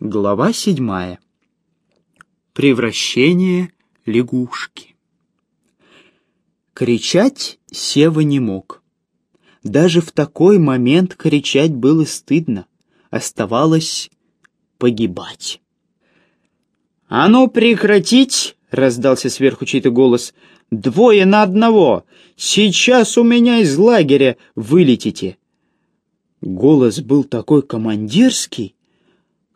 Глава седьмая. Превращение лягушки. Кричать Сева не мог. Даже в такой момент кричать было стыдно. Оставалось погибать. «А ну прекратить!» — раздался сверху чей-то голос. «Двое на одного! Сейчас у меня из лагеря вылетите!» Голос был такой командирский,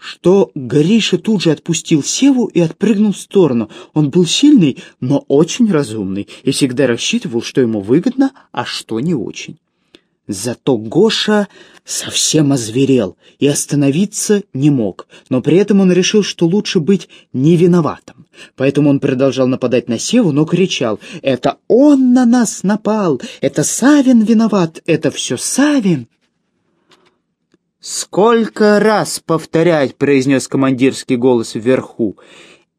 что Гриша тут же отпустил Севу и отпрыгнул в сторону. Он был сильный, но очень разумный и всегда рассчитывал, что ему выгодно, а что не очень. Зато Гоша совсем озверел и остановиться не мог, но при этом он решил, что лучше быть не виноватым. Поэтому он продолжал нападать на Севу, но кричал «Это он на нас напал! Это Савин виноват! Это все Савин!» «Сколько раз повторять!» — произнес командирский голос вверху.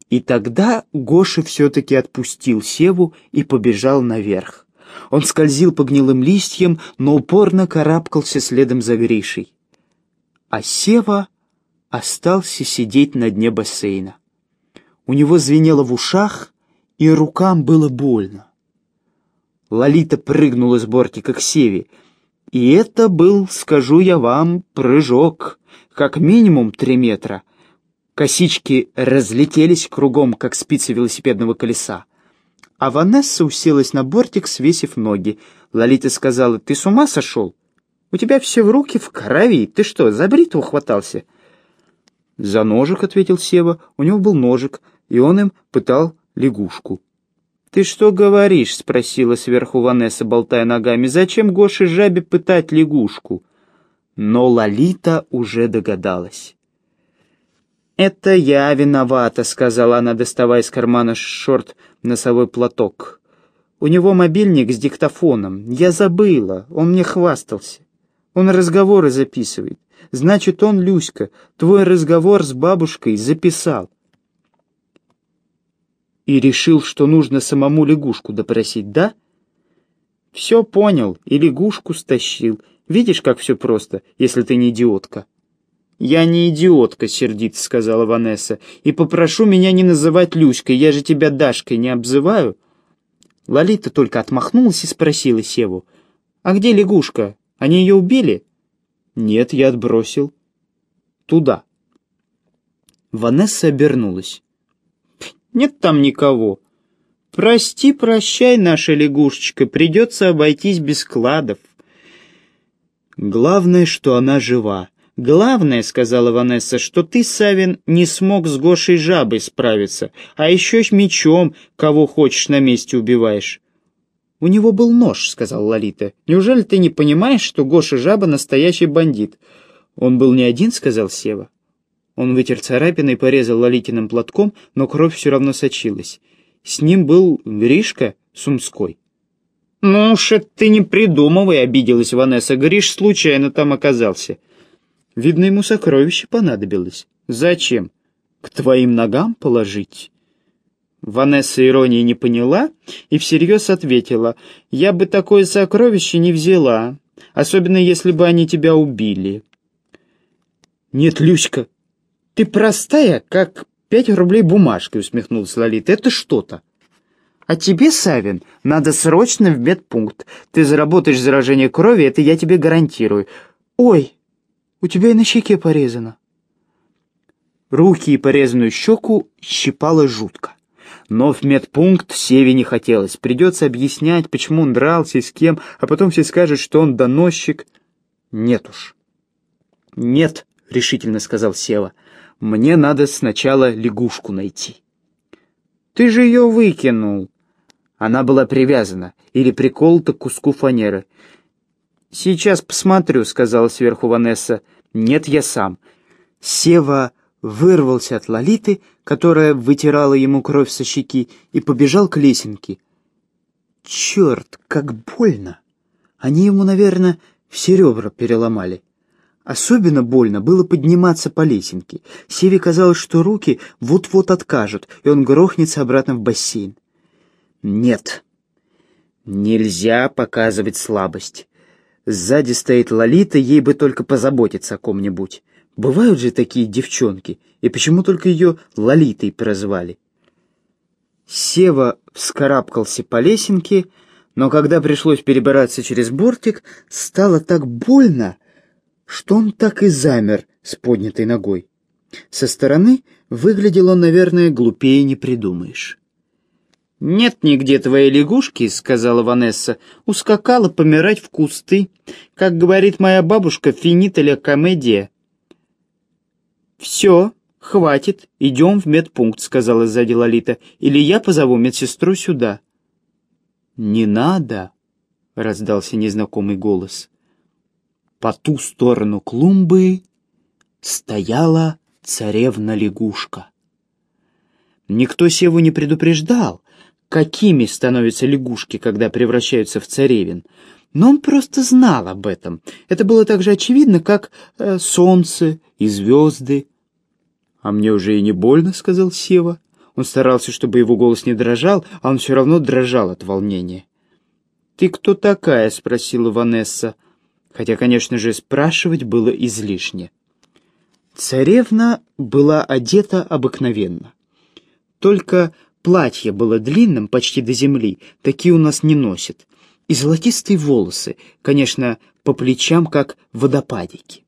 И тогда Гоша все-таки отпустил Севу и побежал наверх. Он скользил по гнилым листьям, но упорно карабкался следом за Гришей. А Сева остался сидеть на дне бассейна. У него звенело в ушах, и рукам было больно. Лолита прыгнула с бортика к Севе — и это был, скажу я вам, прыжок, как минимум три метра. Косички разлетелись кругом, как спицы велосипедного колеса. А Ванесса уселась на бортик, свесив ноги. Лолита сказала, «Ты с ума сошел? У тебя все в руки в крови. Ты что, за бритву хватался?» «За ножик», — ответил Сева. У него был ножик, и он им пытал лягушку. «Ты что говоришь?» — спросила сверху Ванесса, болтая ногами. «Зачем Гоше жабе пытать лягушку?» Но Лолита уже догадалась. «Это я виновата», — сказала она, доставая из кармана шорт носовой платок. «У него мобильник с диктофоном. Я забыла, он мне хвастался. Он разговоры записывает. Значит, он, Люська, твой разговор с бабушкой записал и решил, что нужно самому лягушку допросить, да? Все понял и лягушку стащил. Видишь, как все просто, если ты не идиотка. «Я не идиотка», — сердито сказала Ванесса, «и попрошу меня не называть Люськой, я же тебя Дашкой не обзываю». Лолита только отмахнулась и спросила Севу, «А где лягушка? Они ее убили?» «Нет, я отбросил». «Туда». Ванесса обернулась. Нет там никого. Прости, прощай, наша лягушечка, придется обойтись без кладов. Главное, что она жива. Главное, — сказала Ванесса, — что ты, Савин, не смог с Гошей жабой справиться, а еще с мечом, кого хочешь на месте убиваешь. «У него был нож», — сказал Лолита. «Неужели ты не понимаешь, что Гоша жаба настоящий бандит?» «Он был не один», — сказал Сева. Он вытер царапины и порезал Лолитиным платком, но кровь все равно сочилась. С ним был Гришка Сумской. «Ну уж ты не придумывай», — обиделась Ванесса. «Гриш случайно там оказался». «Видно, ему сокровище понадобилось». «Зачем? К твоим ногам положить?» Ванесса иронии не поняла и всерьез ответила. «Я бы такое сокровище не взяла, особенно если бы они тебя убили». «Нет, Люська, «Ты простая, как пять рублей бумажкой», — усмехнулась Лолита. «Это что-то». «А тебе, Савин, надо срочно в медпункт. Ты заработаешь заражение крови, это я тебе гарантирую. Ой, у тебя и на щеке порезано». Руки и порезанную щеку щипало жутко. Но в медпункт Севе не хотелось. Придется объяснять, почему он дрался и с кем, а потом все скажут, что он доносчик. Нет уж. «Нет», — решительно сказал Сева, — мне надо сначала лягушку найти. Ты же ее выкинул. Она была привязана или приколота к куску фанеры. «Сейчас посмотрю», — сказала сверху Ванесса. «Нет, я сам». Сева вырвался от Лолиты, которая вытирала ему кровь со щеки, и побежал к лесенке. «Черт, как больно! Они ему, наверное, все ребра переломали». Особенно больно было подниматься по лесенке. Севе казалось, что руки вот-вот откажут, и он грохнется обратно в бассейн. Нет, нельзя показывать слабость. Сзади стоит Лолита, ей бы только позаботиться о ком-нибудь. Бывают же такие девчонки, и почему только ее Лолитой прозвали? Сева вскарабкался по лесенке, но когда пришлось перебираться через бортик, стало так больно, что он так и замер с поднятой ногой. Со стороны выглядел он, наверное, глупее не придумаешь. «Нет нигде твоей лягушки», — сказала Ванесса, — «ускакала помирать в кусты. Как говорит моя бабушка, финита ля комедия». «Все, хватит, идем в медпункт», — сказала сзади Лолита, — «или я позову медсестру сюда». «Не надо», — раздался незнакомый голос. По ту сторону клумбы стояла царевна-лягушка. Никто Севу не предупреждал, какими становятся лягушки, когда превращаются в царевин, но он просто знал об этом. Это было так же очевидно, как э, солнце и звезды. «А мне уже и не больно», — сказал Сева. Он старался, чтобы его голос не дрожал, а он все равно дрожал от волнения. «Ты кто такая?» — спросила Ванесса, хотя, конечно же, спрашивать было излишне. Царевна была одета обыкновенно. Только платье было длинным, почти до земли, такие у нас не носят, и золотистые волосы, конечно, по плечам, как водопадики.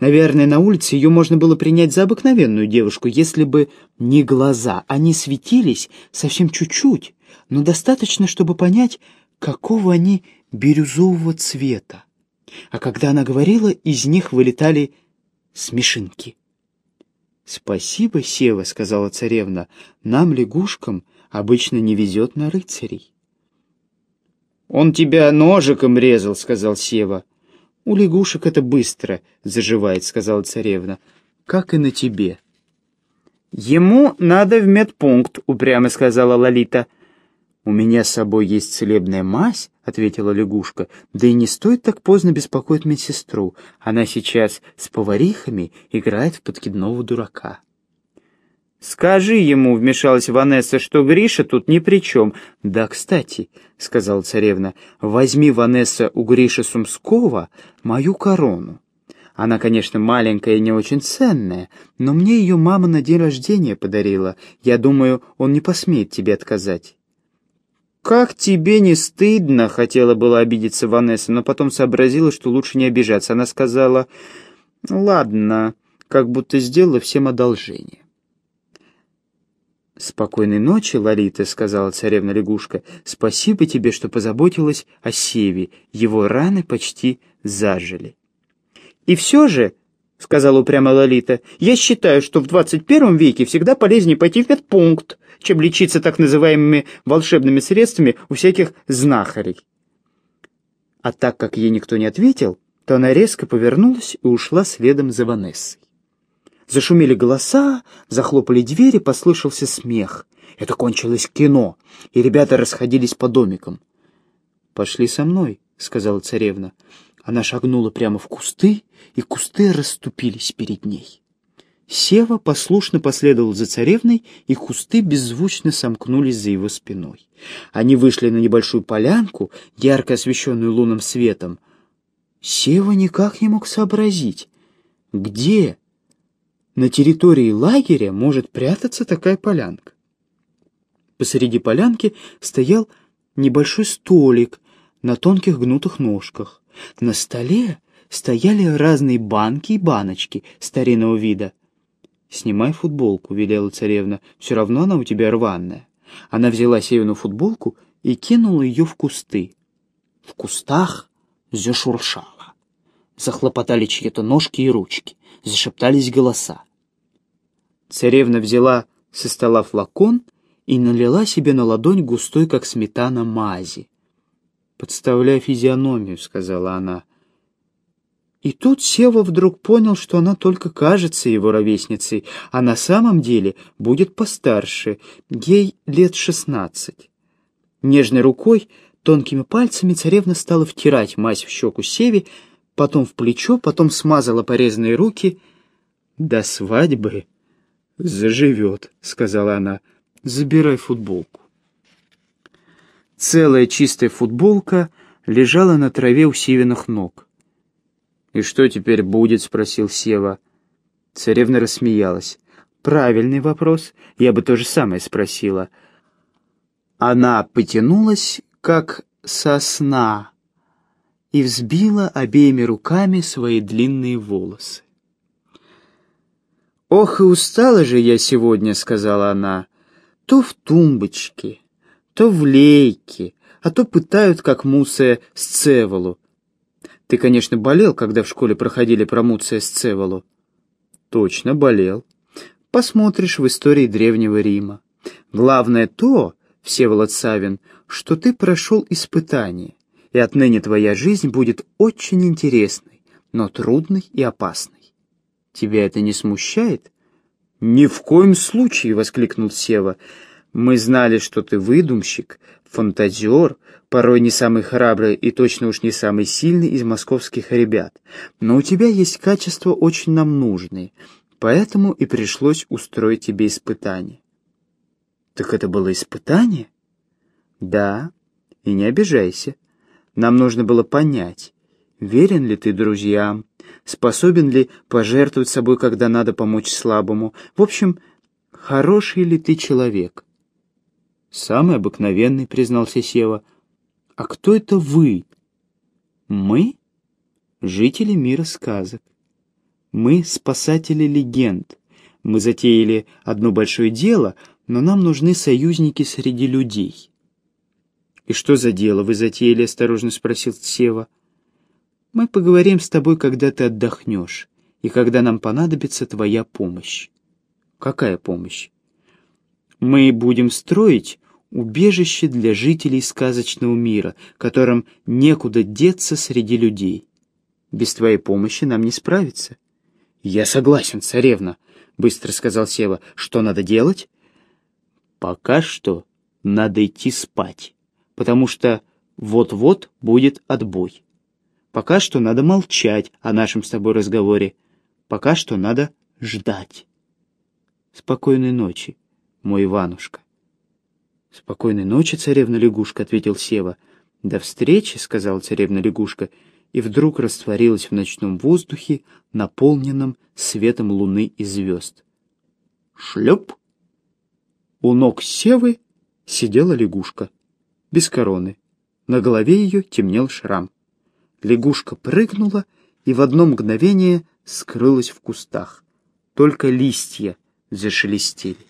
Наверное, на улице ее можно было принять за обыкновенную девушку, если бы не глаза. Они светились совсем чуть-чуть, но достаточно, чтобы понять, какого они бирюзового цвета. А когда она говорила, из них вылетали смешинки. «Спасибо, Сева», — сказала царевна, — «нам, лягушкам, обычно не везет на рыцарей». «Он тебя ножиком резал», — сказал Сева. «У лягушек это быстро заживает», — сказала царевна, — «как и на тебе». «Ему надо в медпункт», — упрямо сказала Лолита. «У меня с собой есть целебная мазь», — ответила лягушка. «Да и не стоит так поздно беспокоить медсестру. Она сейчас с поварихами играет в подкидного дурака». «Скажи ему», — вмешалась Ванесса, — «что Гриша тут ни при чем». «Да, кстати», — сказала царевна, — «возьми, Ванесса, у Гриши Сумского мою корону. Она, конечно, маленькая и не очень ценная, но мне ее мама на день рождения подарила. Я думаю, он не посмеет тебе отказать». «Как тебе не стыдно?» — хотела было обидеться Ванесса, но потом сообразила, что лучше не обижаться. Она сказала, «Ладно», как будто сделала всем одолжение. «Спокойной ночи, Лолита», — сказала царевна-лягушка. «Спасибо тебе, что позаботилась о Севе. Его раны почти зажили». «И все же», — сказала упрямо Лолита, — «я считаю, что в двадцать первом веке всегда полезнее пойти в медпункт, чем лечиться так называемыми волшебными средствами у всяких знахарей». А так как ей никто не ответил, то она резко повернулась и ушла следом за Ванессой. Зашумели голоса, захлопали двери, послышался смех. Это кончилось кино, и ребята расходились по домикам. «Пошли со мной», — сказала царевна. Она шагнула прямо в кусты, и кусты расступились перед ней. Сева послушно последовал за царевной, и кусты беззвучно сомкнулись за его спиной. Они вышли на небольшую полянку, ярко освещенную лунным светом. Сева никак не мог сообразить, где на территории лагеря может прятаться такая полянка. Посреди полянки стоял небольшой столик на тонких гнутых ножках. На столе стояли разные банки и баночки старинного вида. «Снимай футболку», — велела царевна, — «все равно она у тебя рваная». Она взяла Севину футболку и кинула ее в кусты. В кустах зашуршало. Захлопотали чьи-то ножки и ручки, зашептались голоса. Царевна взяла со стола флакон и налила себе на ладонь густой, как сметана, мази. «Подставляй физиономию», — сказала она. И тут Сева вдруг понял, что она только кажется его ровесницей, а на самом деле будет постарше, ей лет шестнадцать. Нежной рукой, тонкими пальцами царевна стала втирать мазь в щеку Севе, потом в плечо, потом смазала порезанные руки. «До свадьбы заживет», — сказала она. «Забирай футболку». Целая чистая футболка лежала на траве у Севиных ног. «И что теперь будет?» — спросил Сева. Царевна рассмеялась. «Правильный вопрос. Я бы то же самое спросила». Она потянулась, как сосна, и взбила обеими руками свои длинные волосы. «Ох, и устала же я сегодня», — сказала она, — «то в тумбочке, то в лейке, а то пытают, как Муция Сцеволу. Ты, конечно, болел, когда в школе проходили про Муция Сцеволу?» «Точно болел. Посмотришь в истории Древнего Рима. Главное то, Всеволод Савин, что ты прошел испытание, и отныне твоя жизнь будет очень интересной, но трудной и опасной. Тебя это не смущает?» «Ни в коем случае!» — воскликнул Сева. «Мы знали, что ты выдумщик, фантазер, порой не самый храбрый и точно уж не самый сильный из московских ребят. Но у тебя есть качества очень нам нужные, поэтому и пришлось устроить тебе испытание». «Так это было испытание?» «Да, и не обижайся. Нам нужно было понять, верен ли ты друзьям, способен ли пожертвовать собой, когда надо помочь слабому. В общем, хороший ли ты человек?» «Самый обыкновенный», — признался Сева. «А кто это вы?» «Мы — жители мира сказок. Мы — спасатели легенд. Мы затеяли одно большое дело, но нам нужны союзники среди людей». «И что за дело вы затеяли?» — осторожно спросил Сева. «Мы поговорим с тобой, когда ты отдохнешь, и когда нам понадобится твоя помощь». «Какая помощь?» «Мы будем строить убежище для жителей сказочного мира, которым некуда деться среди людей. Без твоей помощи нам не справиться». «Я согласен, царевна», — быстро сказал Сева. «Что надо делать?» «Пока что надо идти спать, потому что вот-вот будет отбой. Пока что надо молчать о нашем с тобой разговоре. Пока что надо ждать. Спокойной ночи, мой Иванушка. «Спокойной ночи, царевна-лягушка», — ответил Сева. «До встречи», — сказала царевна-лягушка, и вдруг растворилась в ночном воздухе, наполненном светом луны и звезд. Шлеп! У ног Севы сидела лягушка, без короны. На голове ее темнел шрам. Лягушка прыгнула и в одно мгновение скрылась в кустах. Только листья зашелестели.